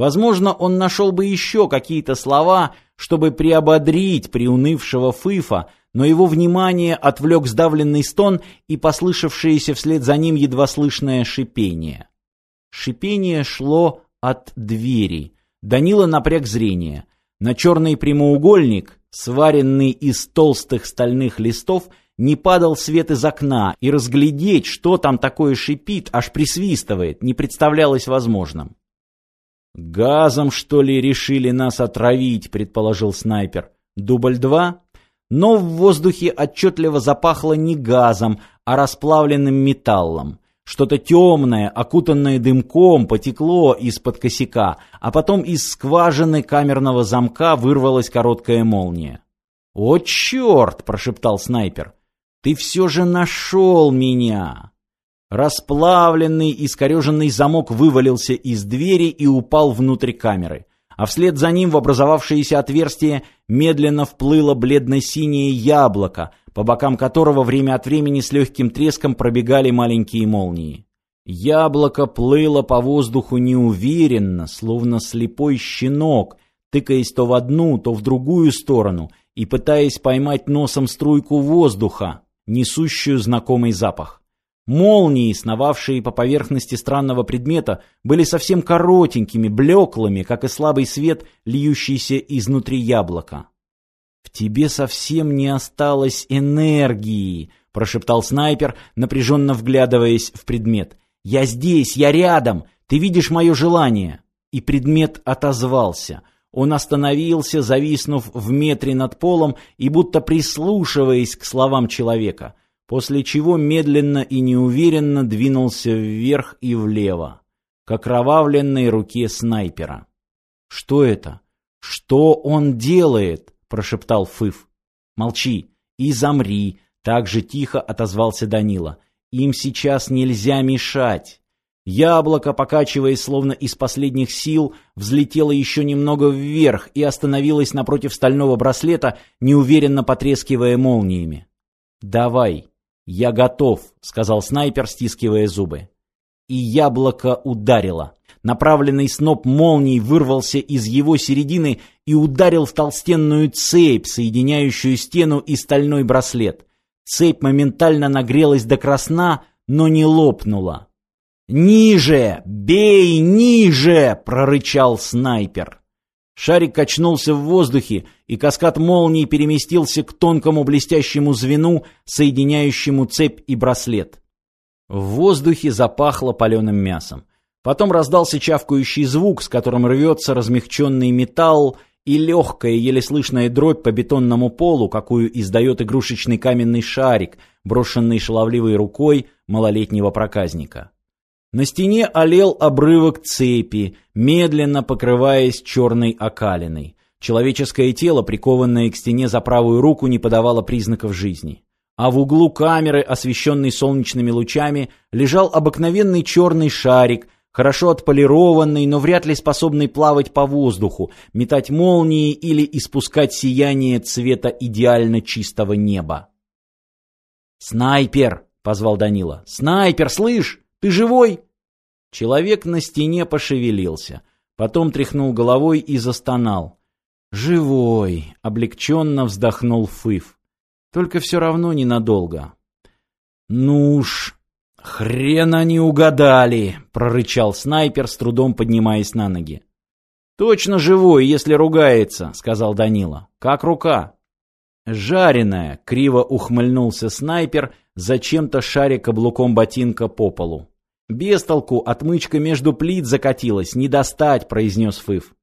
Возможно, он нашел бы еще какие-то слова, чтобы приободрить приунывшего Фыфа, но его внимание отвлек сдавленный стон и послышавшееся вслед за ним едва слышное шипение. Шипение шло от двери. Данила напряг зрение. На черный прямоугольник, сваренный из толстых стальных листов, не падал свет из окна, и разглядеть, что там такое шипит, аж присвистывает, не представлялось возможным. «Газом, что ли, решили нас отравить?» — предположил снайпер. «Дубль два?» Но в воздухе отчетливо запахло не газом, а расплавленным металлом. Что-то темное, окутанное дымком, потекло из-под косяка, а потом из скважины камерного замка вырвалась короткая молния. «О, черт!» — прошептал снайпер. «Ты все же нашел меня!» Расплавленный, искореженный замок вывалился из двери и упал внутрь камеры, а вслед за ним в образовавшееся отверстие медленно вплыло бледно-синее яблоко, по бокам которого время от времени с легким треском пробегали маленькие молнии. Яблоко плыло по воздуху неуверенно, словно слепой щенок, тыкаясь то в одну, то в другую сторону и пытаясь поймать носом струйку воздуха, несущую знакомый запах. Молнии, сновавшие по поверхности странного предмета, были совсем коротенькими, блеклыми, как и слабый свет, льющийся изнутри яблока. «В тебе совсем не осталось энергии», — прошептал снайпер, напряженно вглядываясь в предмет. «Я здесь, я рядом, ты видишь мое желание». И предмет отозвался. Он остановился, зависнув в метре над полом и будто прислушиваясь к словам человека — после чего медленно и неуверенно двинулся вверх и влево, к окровавленной руке снайпера. «Что это? Что он делает?» — прошептал Фыф. «Молчи и замри», — так же тихо отозвался Данила. «Им сейчас нельзя мешать». Яблоко, покачиваясь словно из последних сил, взлетело еще немного вверх и остановилось напротив стального браслета, неуверенно потрескивая молниями. «Давай», «Я готов», — сказал снайпер, стискивая зубы. И яблоко ударило. Направленный сноп молний вырвался из его середины и ударил в толстенную цепь, соединяющую стену и стальной браслет. Цепь моментально нагрелась до красна, но не лопнула. «Ниже! Бей ниже!» — прорычал снайпер. Шарик качнулся в воздухе, и каскад молний переместился к тонкому блестящему звену, соединяющему цепь и браслет. В воздухе запахло паленым мясом. Потом раздался чавкающий звук, с которым рвется размягченный металл, и легкая, еле слышная дробь по бетонному полу, какую издает игрушечный каменный шарик, брошенный шаловливой рукой малолетнего проказника. На стене олел обрывок цепи, медленно покрываясь черной окалиной. Человеческое тело, прикованное к стене за правую руку, не подавало признаков жизни. А в углу камеры, освещенной солнечными лучами, лежал обыкновенный черный шарик, хорошо отполированный, но вряд ли способный плавать по воздуху, метать молнии или испускать сияние цвета идеально чистого неба. «Снайпер!» — позвал Данила. «Снайпер, слышь!» Ты живой?» Человек на стене пошевелился, потом тряхнул головой и застонал. «Живой!» — облегченно вздохнул Фыф. «Только все равно ненадолго». «Ну уж, хрен они угадали!» — прорычал снайпер, с трудом поднимаясь на ноги. «Точно живой, если ругается», — сказал Данила. «Как рука?» «Жареная!» — криво ухмыльнулся снайпер, зачем-то шаря каблуком ботинка по полу. «Без толку, отмычка между плит закатилась, не достать», — произнес Фыф.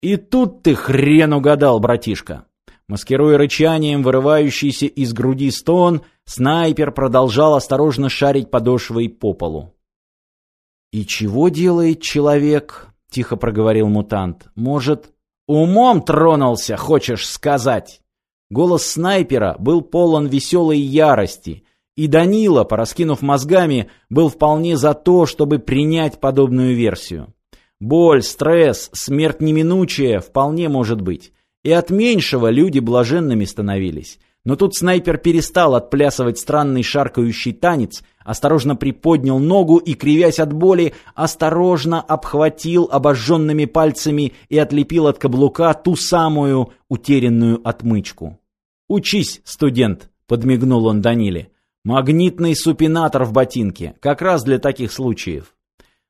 «И тут ты хрен угадал, братишка!» Маскируя рычанием вырывающийся из груди стон, снайпер продолжал осторожно шарить подошвой по полу. «И чего делает человек?» — тихо проговорил мутант. «Может, умом тронулся, хочешь сказать?» Голос снайпера был полон веселой ярости, и Данила, пораскинув мозгами, был вполне за то, чтобы принять подобную версию. Боль, стресс, смерть неминучая вполне может быть. И от меньшего люди блаженными становились. Но тут снайпер перестал отплясывать странный шаркающий танец, осторожно приподнял ногу и, кривясь от боли, осторожно обхватил обожженными пальцами и отлепил от каблука ту самую утерянную отмычку. «Учись, студент!» — подмигнул он Даниле. «Магнитный супинатор в ботинке, как раз для таких случаев».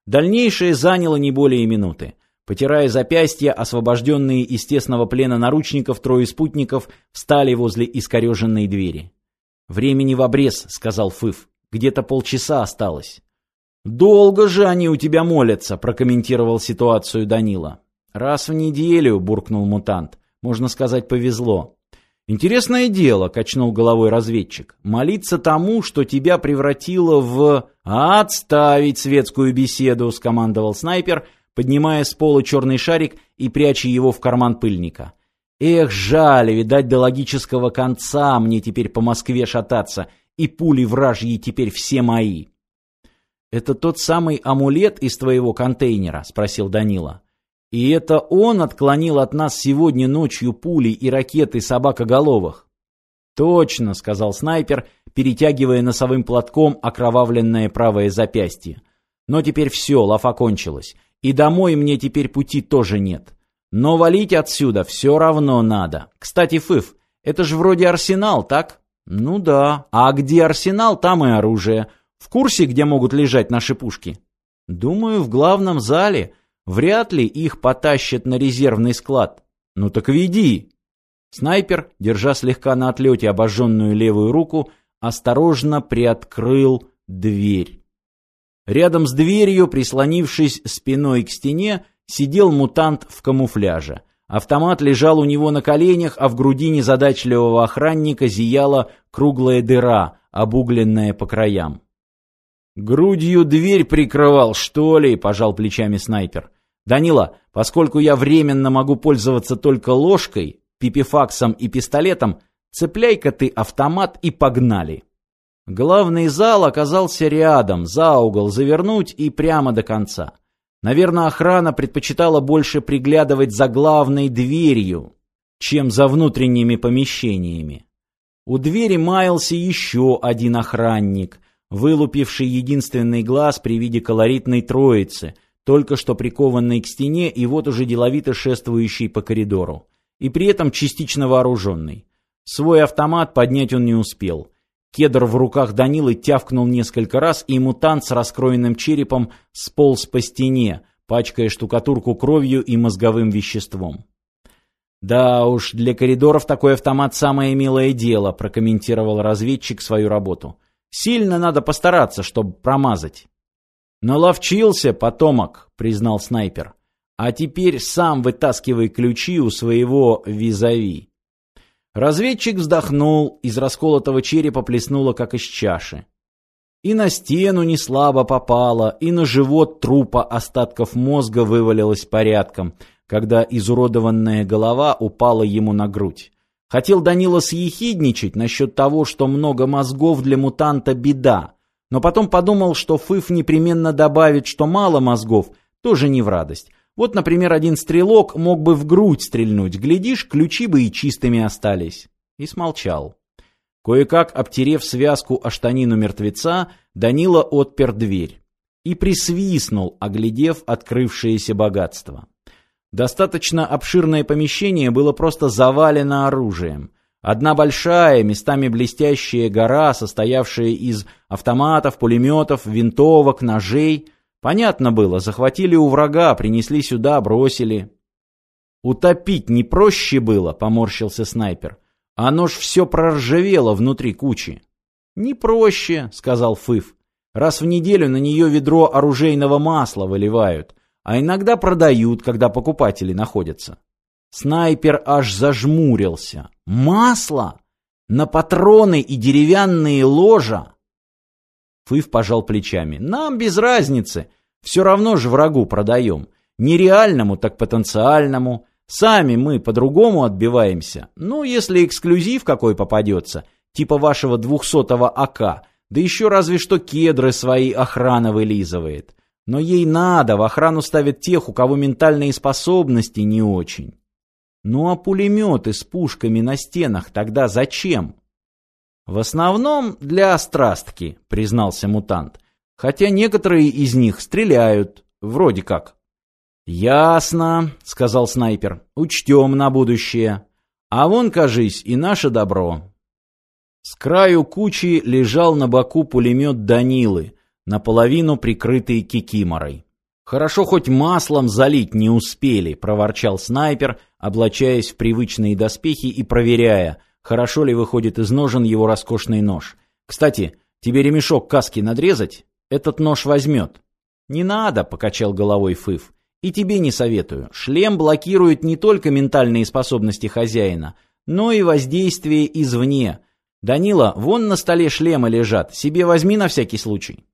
Дальнейшее заняло не более минуты. Потирая запястья, освобожденные из тесного плена наручников, трое спутников встали возле искореженной двери. «Времени в обрез», — сказал Фыф. «Где-то полчаса осталось». «Долго же они у тебя молятся», — прокомментировал ситуацию Данила. «Раз в неделю», — буркнул мутант. «Можно сказать, повезло». «Интересное дело», — качнул головой разведчик. «Молиться тому, что тебя превратило в...» «Отставить светскую беседу», — скомандовал снайпер, — поднимая с пола черный шарик и пряча его в карман пыльника. Эх, жаль, видать, до логического конца мне теперь по Москве шататься, и пули вражьи теперь все мои. «Это тот самый амулет из твоего контейнера?» — спросил Данила. «И это он отклонил от нас сегодня ночью пули и ракеты собакоголовых?» «Точно», — сказал снайпер, перетягивая носовым платком окровавленное правое запястье. «Но теперь все, лафа кончилась. И домой мне теперь пути тоже нет. Но валить отсюда все равно надо. Кстати, Фыф, это же вроде арсенал, так? Ну да. А где арсенал, там и оружие. В курсе, где могут лежать наши пушки? Думаю, в главном зале. Вряд ли их потащат на резервный склад. Ну так веди. Снайпер, держа слегка на отлете обожженную левую руку, осторожно приоткрыл дверь. Рядом с дверью, прислонившись спиной к стене, сидел мутант в камуфляже. Автомат лежал у него на коленях, а в груди незадачливого охранника зияла круглая дыра, обугленная по краям. «Грудью дверь прикрывал, что ли?» – пожал плечами снайпер. «Данила, поскольку я временно могу пользоваться только ложкой, пипифаксом и пистолетом, цепляй-ка ты автомат и погнали!» Главный зал оказался рядом, за угол завернуть и прямо до конца. Наверное, охрана предпочитала больше приглядывать за главной дверью, чем за внутренними помещениями. У двери маялся еще один охранник, вылупивший единственный глаз при виде колоритной троицы, только что прикованной к стене и вот уже деловито шествующий по коридору, и при этом частично вооруженный. Свой автомат поднять он не успел – Кедр в руках Данилы тявкнул несколько раз, и мутант с раскроенным черепом сполз по стене, пачкая штукатурку кровью и мозговым веществом. «Да уж, для коридоров такой автомат самое милое дело», прокомментировал разведчик свою работу. «Сильно надо постараться, чтобы промазать». «Наловчился, потомок», — признал снайпер. «А теперь сам вытаскивай ключи у своего визави». Разведчик вздохнул, из расколотого черепа плеснуло, как из чаши. И на стену не слабо попало, и на живот трупа остатков мозга вывалилось порядком, когда изуродованная голова упала ему на грудь. Хотел Данила съехидничать насчет того, что много мозгов для мутанта беда, но потом подумал, что Фыф непременно добавит, что мало мозгов, тоже не в радость. Вот, например, один стрелок мог бы в грудь стрельнуть, глядишь, ключи бы и чистыми остались. И смолчал. Кое-как, обтерев связку о штанину мертвеца, Данила отпер дверь. И присвистнул, оглядев открывшееся богатство. Достаточно обширное помещение было просто завалено оружием. Одна большая, местами блестящая гора, состоявшая из автоматов, пулеметов, винтовок, ножей – Понятно было, захватили у врага, принесли сюда, бросили. Утопить не проще было, поморщился снайпер. Оно ж все проржавело внутри кучи. Не проще, сказал Фыф. Раз в неделю на нее ведро оружейного масла выливают, а иногда продают, когда покупатели находятся. Снайпер аж зажмурился. Масло? На патроны и деревянные ложа? Фыв пожал плечами. «Нам без разницы. Все равно же врагу продаем. Не реальному, так потенциальному. Сами мы по-другому отбиваемся. Ну, если эксклюзив какой попадется, типа вашего двухсотого АК, да еще разве что кедры свои охрана вылизывает. Но ей надо, в охрану ставят тех, у кого ментальные способности не очень. Ну а пулеметы с пушками на стенах тогда зачем? В основном для страстки, признался мутант. Хотя некоторые из них стреляют, вроде как. Ясно, сказал снайпер. Учтем на будущее. А вон, кажись, и наше добро. С краю кучи лежал на боку пулемет Данилы, наполовину прикрытый кикиморой. «Хорошо, хоть маслом залить не успели», — проворчал снайпер, облачаясь в привычные доспехи и проверяя, хорошо ли выходит из ножен его роскошный нож. «Кстати, тебе ремешок каски надрезать? Этот нож возьмет». «Не надо», — покачал головой Фыф. «И тебе не советую. Шлем блокирует не только ментальные способности хозяина, но и воздействие извне. Данила, вон на столе шлемы лежат, себе возьми на всякий случай».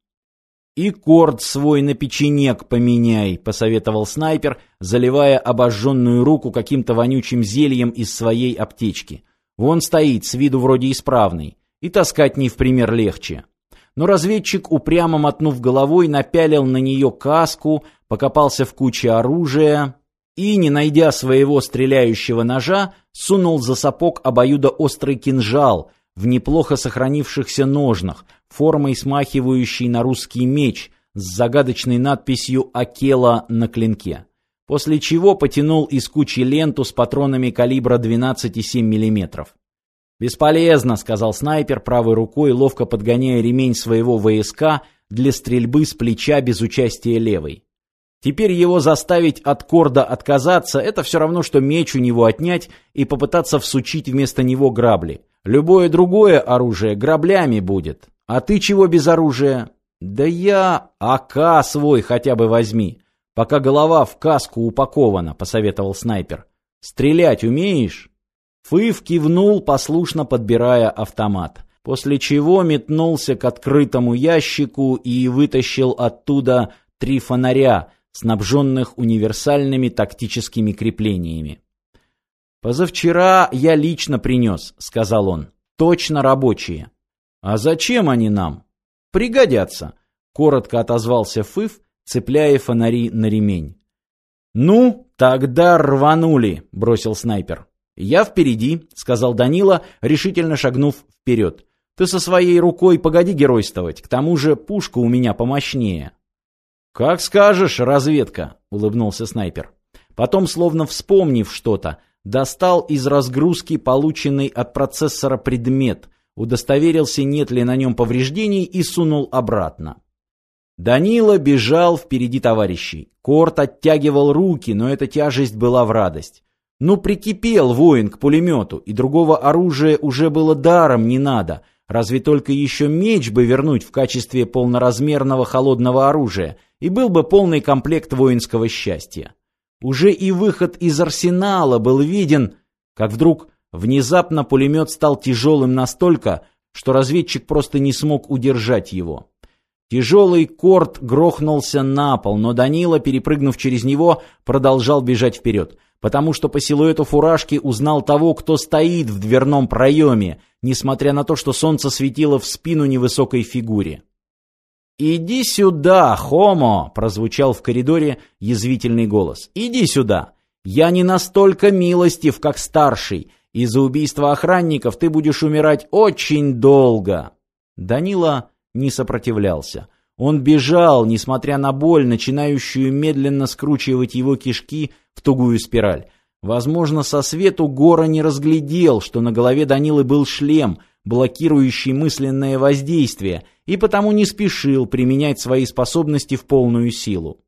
«И корд свой на печенек поменяй», — посоветовал снайпер, заливая обожженную руку каким-то вонючим зельем из своей аптечки. «Вон стоит, с виду вроде исправный, и таскать не в пример легче». Но разведчик, упрямо мотнув головой, напялил на нее каску, покопался в куче оружия и, не найдя своего стреляющего ножа, сунул за сапог обоюдоострый кинжал — в неплохо сохранившихся ножнах, формой смахивающей на русский меч с загадочной надписью «Акела» на клинке. После чего потянул из кучи ленту с патронами калибра 12,7 мм. «Бесполезно», — сказал снайпер правой рукой, ловко подгоняя ремень своего ВСК для стрельбы с плеча без участия левой. Теперь его заставить от корда отказаться — это все равно, что меч у него отнять и попытаться всучить вместо него грабли. Любое другое оружие граблями будет. А ты чего без оружия? Да я АК свой хотя бы возьми, пока голова в каску упакована, посоветовал снайпер. Стрелять умеешь? Фыв кивнул, послушно подбирая автомат, после чего метнулся к открытому ящику и вытащил оттуда три фонаря, снабженных универсальными тактическими креплениями. «Позавчера я лично принес», — сказал он. «Точно рабочие». «А зачем они нам?» «Пригодятся», — коротко отозвался Фыф, цепляя фонари на ремень. «Ну, тогда рванули», — бросил снайпер. «Я впереди», — сказал Данила, решительно шагнув вперед. «Ты со своей рукой погоди геройствовать, к тому же пушка у меня помощнее». «Как скажешь, разведка», — улыбнулся снайпер. Потом, словно вспомнив что-то, достал из разгрузки полученный от процессора предмет, удостоверился, нет ли на нем повреждений и сунул обратно. Данила бежал впереди товарищей. Корт оттягивал руки, но эта тяжесть была в радость. Ну, прикипел воин к пулемету, и другого оружия уже было даром не надо, разве только еще меч бы вернуть в качестве полноразмерного холодного оружия, и был бы полный комплект воинского счастья. Уже и выход из арсенала был виден, как вдруг внезапно пулемет стал тяжелым настолько, что разведчик просто не смог удержать его. Тяжелый корт грохнулся на пол, но Данила, перепрыгнув через него, продолжал бежать вперед, потому что по силуэту фуражки узнал того, кто стоит в дверном проеме, несмотря на то, что солнце светило в спину невысокой фигуре. «Иди сюда, Хомо!» — прозвучал в коридоре язвительный голос. «Иди сюда! Я не настолько милостив, как старший, и за убийство охранников ты будешь умирать очень долго!» Данила не сопротивлялся. Он бежал, несмотря на боль, начинающую медленно скручивать его кишки в тугую спираль. Возможно, со свету Гора не разглядел, что на голове Данилы был шлем — блокирующий мысленное воздействие, и потому не спешил применять свои способности в полную силу.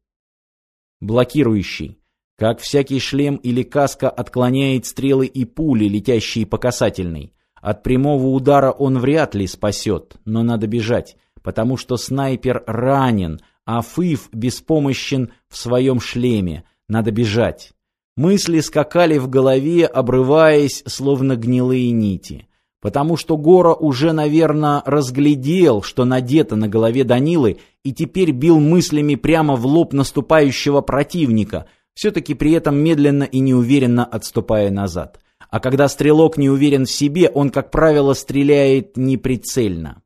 Блокирующий. Как всякий шлем или каска отклоняет стрелы и пули, летящие по касательной. От прямого удара он вряд ли спасет, но надо бежать, потому что снайпер ранен, а Фыф беспомощен в своем шлеме. Надо бежать. Мысли скакали в голове, обрываясь, словно гнилые нити потому что Гора уже, наверное, разглядел, что надето на голове Данилы, и теперь бил мыслями прямо в лоб наступающего противника, все-таки при этом медленно и неуверенно отступая назад. А когда стрелок не уверен в себе, он, как правило, стреляет неприцельно.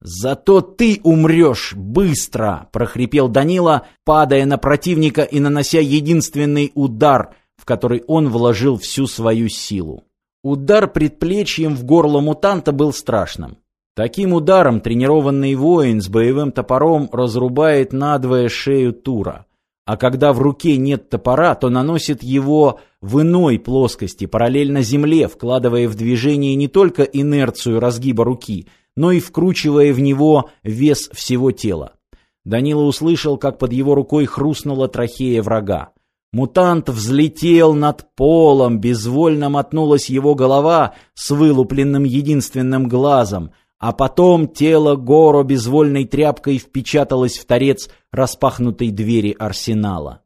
«Зато ты умрешь быстро!» — прохрипел Данила, падая на противника и нанося единственный удар, в который он вложил всю свою силу. Удар предплечьем в горло мутанта был страшным. Таким ударом тренированный воин с боевым топором разрубает надвое шею Тура. А когда в руке нет топора, то наносит его в иной плоскости, параллельно земле, вкладывая в движение не только инерцию разгиба руки, но и вкручивая в него вес всего тела. Данила услышал, как под его рукой хрустнула трахея врага. Мутант взлетел над полом, безвольно мотнулась его голова с вылупленным единственным глазом — а потом тело Горо безвольной тряпкой впечаталось в торец распахнутой двери арсенала.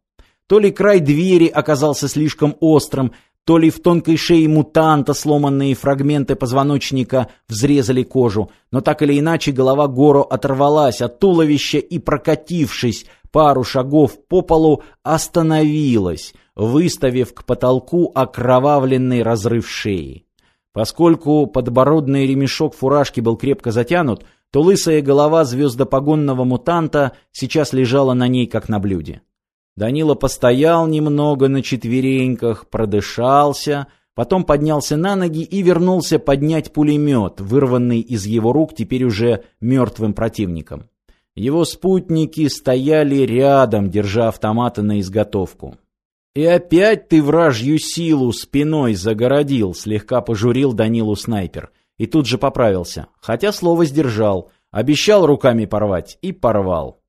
То ли край двери оказался слишком острым, то ли в тонкой шее мутанта сломанные фрагменты позвоночника взрезали кожу, но так или иначе голова Горо оторвалась от туловища и, прокатившись пару шагов по полу, остановилась, выставив к потолку окровавленный разрыв шеи. Поскольку подбородный ремешок фуражки был крепко затянут, то лысая голова звездопогонного мутанта сейчас лежала на ней, как на блюде. Данила постоял немного на четвереньках, продышался, потом поднялся на ноги и вернулся поднять пулемет, вырванный из его рук теперь уже мертвым противником. Его спутники стояли рядом, держа автоматы на изготовку. «И опять ты вражью силу спиной загородил», — слегка пожурил Данилу снайпер. И тут же поправился, хотя слово сдержал. Обещал руками порвать и порвал.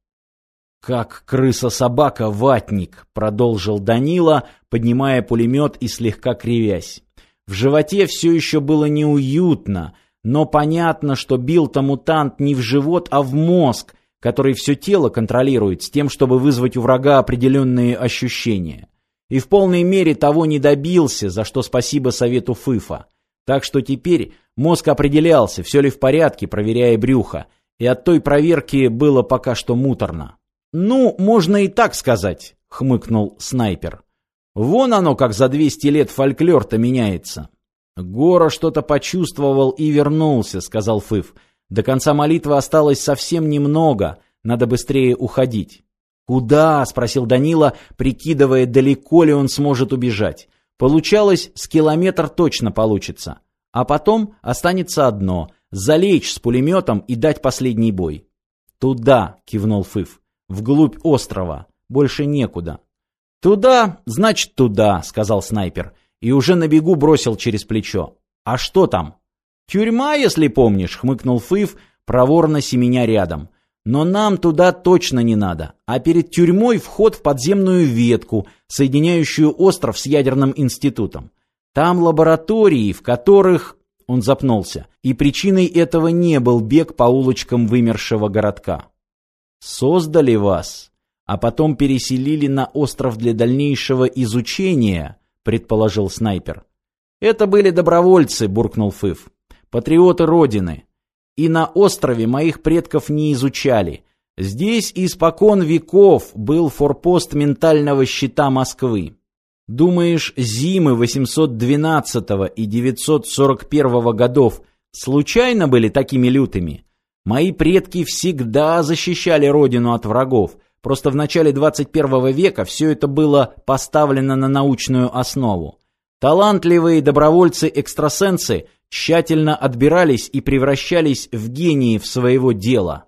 «Как крыса-собака, ватник», — продолжил Данила, поднимая пулемет и слегка кривясь. В животе все еще было неуютно, но понятно, что бил-то мутант не в живот, а в мозг, который все тело контролирует, с тем, чтобы вызвать у врага определенные ощущения и в полной мере того не добился, за что спасибо совету ФИФа. Так что теперь мозг определялся, все ли в порядке, проверяя брюхо, и от той проверки было пока что муторно. «Ну, можно и так сказать», — хмыкнул снайпер. «Вон оно, как за 200 лет фольклор-то меняется». «Гора что-то почувствовал и вернулся», — сказал Фыф. «До конца молитвы осталось совсем немного, надо быстрее уходить». «Куда?» — спросил Данила, прикидывая, далеко ли он сможет убежать. Получалось, с километр точно получится. А потом останется одно — залечь с пулеметом и дать последний бой. «Туда!» — кивнул Фыф. «Вглубь острова. Больше некуда». «Туда, значит, туда», — сказал снайпер. И уже на бегу бросил через плечо. «А что там?» «Тюрьма, если помнишь», — хмыкнул Фыф, проворно семеня рядом. Но нам туда точно не надо, а перед тюрьмой вход в подземную ветку, соединяющую остров с ядерным институтом. Там лаборатории, в которых... Он запнулся, и причиной этого не был бег по улочкам вымершего городка. Создали вас, а потом переселили на остров для дальнейшего изучения, предположил снайпер. Это были добровольцы, буркнул Фыф. Патриоты Родины. И на острове моих предков не изучали. Здесь испокон веков был форпост ментального щита Москвы. Думаешь, зимы 812 и 941 годов случайно были такими лютыми? Мои предки всегда защищали родину от врагов. Просто в начале 21 века все это было поставлено на научную основу. Талантливые добровольцы-экстрасенсы тщательно отбирались и превращались в гениев своего дела.